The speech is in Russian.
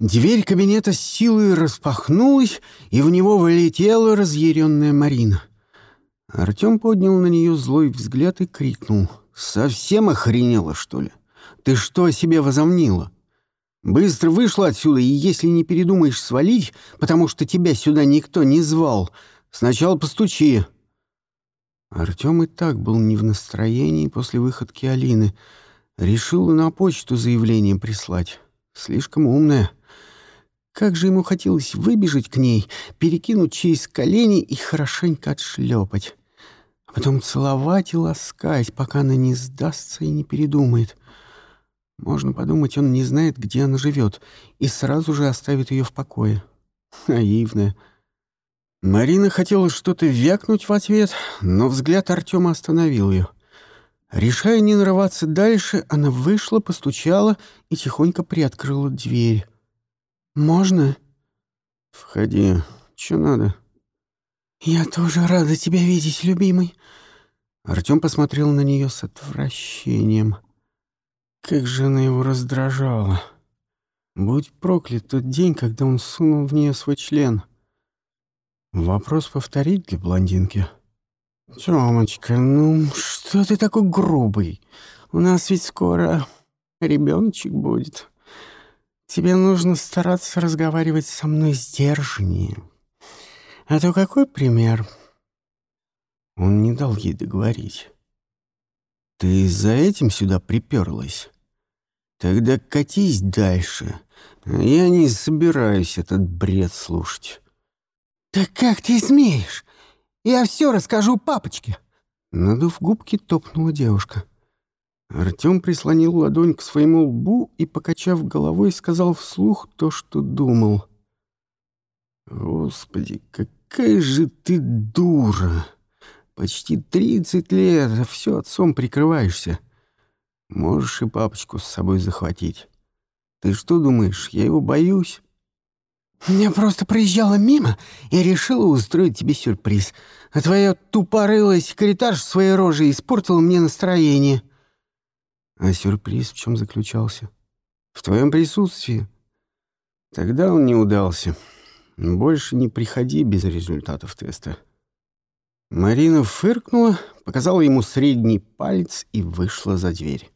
Дверь кабинета с силой распахнулась, и в него вылетела разъяренная Марина. Артем поднял на нее злой взгляд и крикнул. «Совсем охренела, что ли? Ты что о себе возомнила? Быстро вышла отсюда, и если не передумаешь свалить, потому что тебя сюда никто не звал, сначала постучи». Артем и так был не в настроении после выходки Алины. Решил на почту заявление прислать. Слишком умная. Как же ему хотелось выбежать к ней, перекинуть через колени и хорошенько отшлепать. А потом целовать и ласкать, пока она не сдастся и не передумает. Можно подумать, он не знает, где она живет, и сразу же оставит ее в покое. Наивная. Марина хотела что-то вякнуть в ответ, но взгляд Артема остановил ее. Решая не нарываться дальше, она вышла, постучала и тихонько приоткрыла дверь. «Можно?» «Входи. Что надо?» «Я тоже рада тебя видеть, любимый». Артем посмотрел на нее с отвращением. Как же она его раздражала. Будь проклят тот день, когда он сунул в нее свой член. Вопрос повторить для блондинки. «Тёмочка, ну что ты такой грубый? У нас ведь скоро ребеночек будет». Тебе нужно стараться разговаривать со мной сдержаннее. А то какой пример? Он не дал ей договорить. Ты за этим сюда приперлась? Тогда катись дальше. Я не собираюсь этот бред слушать. Да как ты смеешь? Я все расскажу папочке. Надув губки, топнула девушка. Артем прислонил ладонь к своему лбу и, покачав головой, сказал вслух то, что думал. «Господи, какая же ты дура! Почти тридцать лет, а все отцом прикрываешься. Можешь и папочку с собой захватить. Ты что думаешь, я его боюсь?» «Я просто проезжала мимо и решила устроить тебе сюрприз. А твоя тупорылая секретарша своей рожей испортила мне настроение». А сюрприз в чем заключался? В твоем присутствии. Тогда он не удался. Больше не приходи без результатов теста. Марина фыркнула, показала ему средний палец и вышла за дверь.